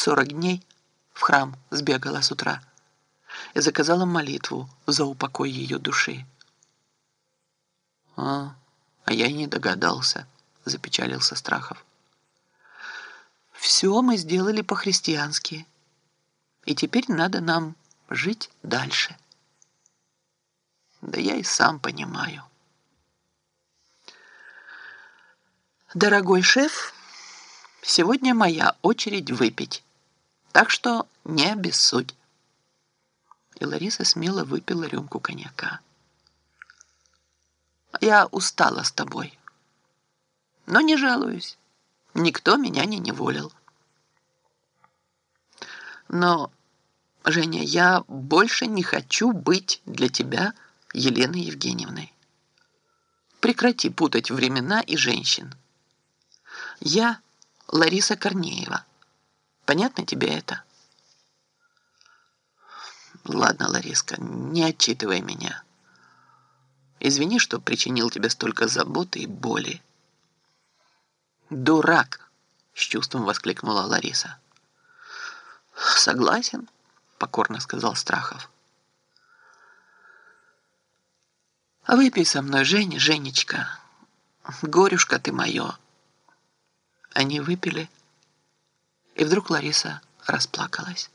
в сорок дней в храм сбегала с утра и заказала молитву за упокой ее души. «А, а я не догадался», — запечалился Страхов. «Все мы сделали по-христиански, и теперь надо нам жить дальше». «Да я и сам понимаю». «Дорогой шеф, сегодня моя очередь выпить, так что не обессудь». И Лариса смело выпила рюмку коньяка. «Я устала с тобой, но не жалуюсь. Никто меня не неволил. Но, Женя, я больше не хочу быть для тебя Еленой Евгеньевной. Прекрати путать времена и женщин. Я Лариса Корнеева. Понятно тебе это? Ладно, Лариска, не отчитывай меня. Извини, что причинил тебе столько заботы и боли. «Дурак!» — с чувством воскликнула Лариса. «Согласен», — покорно сказал Страхов. «Выпей со мной, Женя, Женечка. Горюшка ты мое». Они выпили, и вдруг Лариса расплакалась.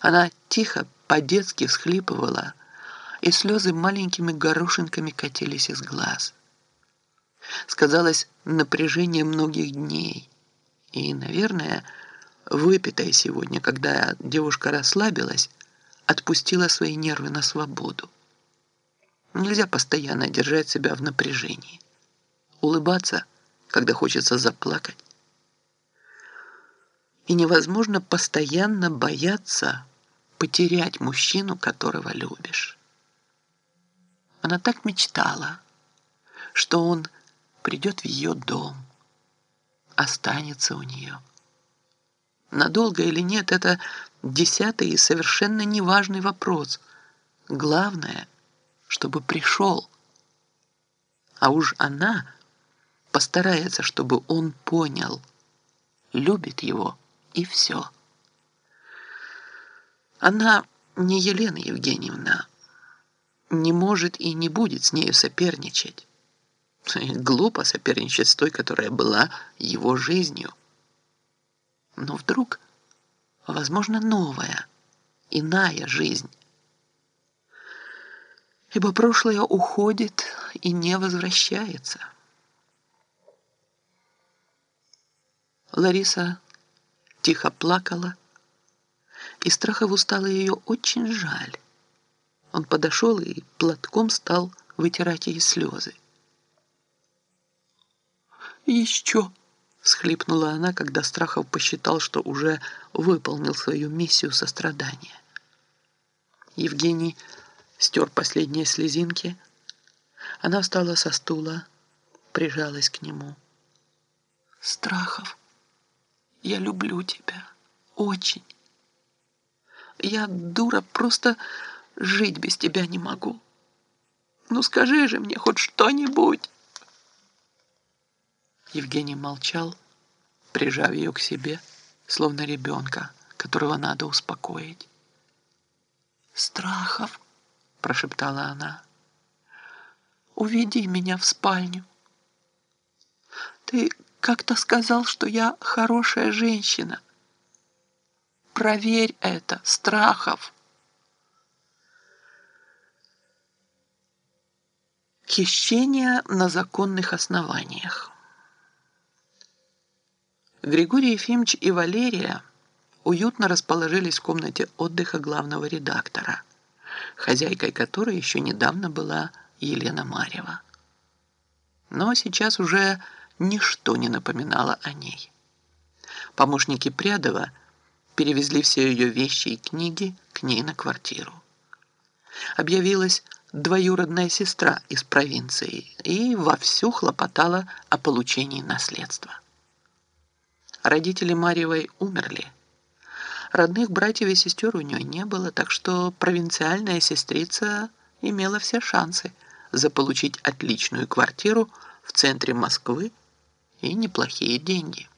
Она тихо, по-детски всхлипывала, и слезы маленькими горошинками катились из глаз. Сказалось напряжение многих дней. И, наверное, выпитая сегодня, когда девушка расслабилась, отпустила свои нервы на свободу. Нельзя постоянно держать себя в напряжении. Улыбаться – когда хочется заплакать. И невозможно постоянно бояться потерять мужчину, которого любишь. Она так мечтала, что он придет в ее дом, останется у нее. Надолго или нет, это десятый и совершенно неважный вопрос. Главное, чтобы пришел. А уж она постарается, чтобы он понял, любит его и все. Она не Елена Евгеньевна, не может и не будет с нею соперничать. Глупо соперничать с той, которая была его жизнью. Но вдруг, возможно, новая, иная жизнь. Ибо прошлое уходит и не возвращается. Лариса тихо плакала, и Страхову стало ее очень жаль. Он подошел и платком стал вытирать ей слезы. «Еще!» — всхлипнула она, когда Страхов посчитал, что уже выполнил свою миссию сострадания. Евгений стер последние слезинки. Она встала со стула, прижалась к нему. «Страхов!» Я люблю тебя. Очень. Я, дура, просто жить без тебя не могу. Ну скажи же мне хоть что-нибудь. Евгений молчал, прижав ее к себе, словно ребенка, которого надо успокоить. «Страхов», — прошептала она, — «уведи меня в спальню. Ты как-то сказал, что я хорошая женщина. Проверь это, Страхов. Хищение на законных основаниях. Григорий Ефимович и Валерия уютно расположились в комнате отдыха главного редактора, хозяйкой которой еще недавно была Елена Марьева. Но сейчас уже ничто не напоминало о ней. Помощники Прядова перевезли все ее вещи и книги к ней на квартиру. Объявилась двоюродная сестра из провинции и вовсю хлопотала о получении наследства. Родители Марьевой умерли. Родных братьев и сестер у нее не было, так что провинциальная сестрица имела все шансы заполучить отличную квартиру в центре Москвы и неплохие деньги.